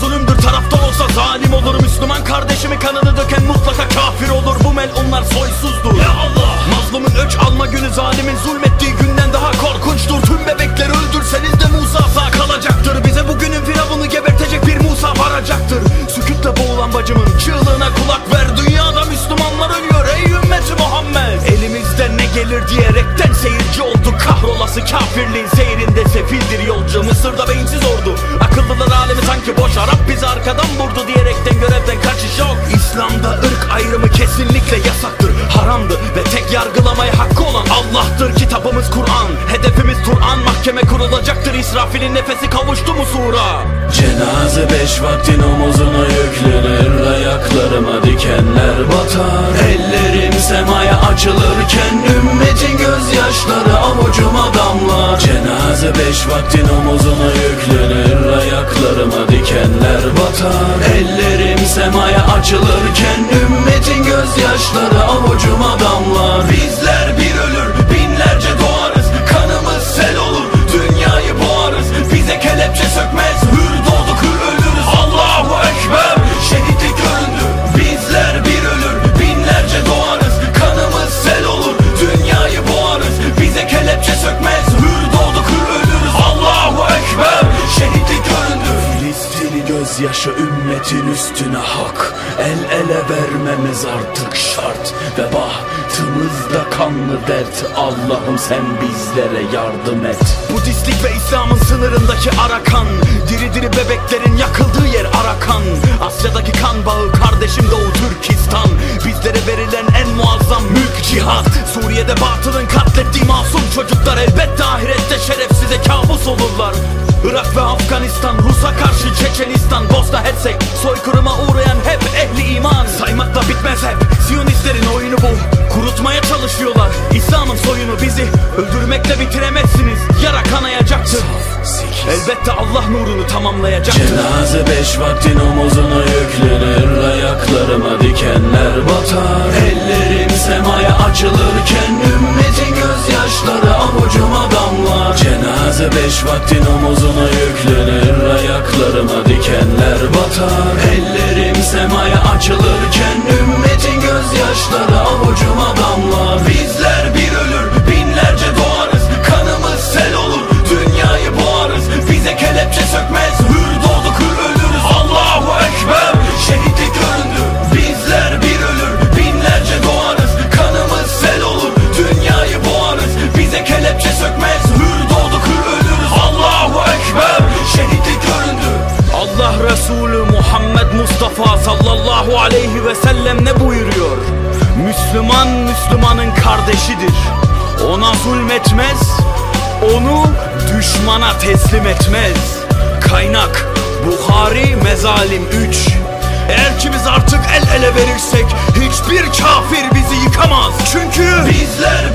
zulümdür taraftar olsa zalim olur. Müslüman kardeşimi kanını döken mutlaka kafir olur. Bu melunlar soysuzdur. Ya Allah! Mazlumun öç alma günü zalimin zulmettiği günden daha korkunçtur. Tüm bebekleri öldürseniz de Musa sağ kalacaktır. Bize bugünün firavunu gebertecek bir Musa varacaktır. Sükütle boğulan bacımın çığlığına kulak ver. Dünyada Müslümanlar gelir diyerekten seyirci olduk Kahrolası kafirliğin seyrinde sefildir yolcu. Mısır'da beyinsiz ordu Akıllılar alemi sanki boş. Arap bizi arkadan vurdu diyerekten görevden kaçış yok. İslam'da ırk ayrımı kesinlikle yasaktır Haramdı ve tek yargılamaya hakkı olan Allah'tır. Kitabımız Kur'an Hedefimiz Kur'an. Mahkeme kurulacaktır İsrafil'in nefesi kavuştu mu sura. Cenaze beş vaktin omuzuna yüklenir Ayaklarıma dikenler batar. Ellerim semaya açılırken Ümmetin gözyaşları avucuma damlar. Cenaze beş vaktin omuzuna yüklenir Ayaklarıma dikenler batar. Ellerim semaya açılırken Ümmetin gözyaşları avucuma damlar. Bizler gözyaşı ümmetin üstüne hak. El ele vermemiz artık şart. Ve bahtımızda kanlı dert. Allah'ım sen bizlere yardım et. Budistlik ve İslam'ın sınırındaki Arakan. Diri diri bebeklerin yakıldığı yer Arakan çocuklar Elbette ahirette şerefsize kabus olurlar. Irak ve Afganistan, Rus'a karşı Çeçenistan, Bosna Hersek. Soykırıma uğrayan hep ehli iman. Saymakla bitmez hep Siyonistlerin oyunu bu. Kurutmaya çalışıyorlar. İslam'ın soyunu bizi Öldürmekle bitiremezsiniz. Yara kanayacaktır. Elbette Allah nurunu tamamlayacaktır. Cenaze beş vaktin omuzuna yüklenir Ayaklarıma dikenler batar. Ellerim semaya açılırken Ümmetin Cenaze beş vaktin omuzuna yüklenir Ayaklarıma dikenler batar. Ellerim semaya açılırken Ümmetin Mustafa sallallahu aleyhi ve sellem ne buyuruyor? Müslüman Müslümanın kardeşidir. Ona zulmetmez, onu düşmana teslim etmez. Kaynak Bukhari Mezalim 3 Eğer ki biz artık el ele verirsek hiçbir kafir bizi yıkamaz. Çünkü Bizler